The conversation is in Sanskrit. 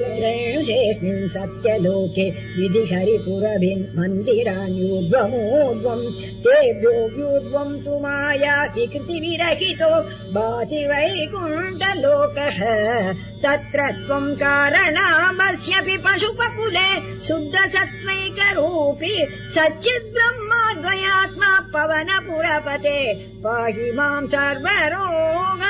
ेऽस्मिन् सत्यलोके विधि हरिपुरभिन् मन्दिरान्यूर्ध्वमूर्ध्वम् तेभ्यो पूर्ध्वम् पुमायाति कृति विरहितो भाति वैकुण्ठलोकः तत्र त्वम् कारणामस्यपि पशुपकुले शुद्ध सत्मैकरूपी सच्चिद्ब्रह्म द्वयात्मा पवन पुरपते पाहि माम् सर्वरोग